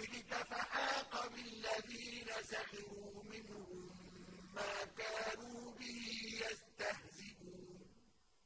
قَبْلِكَ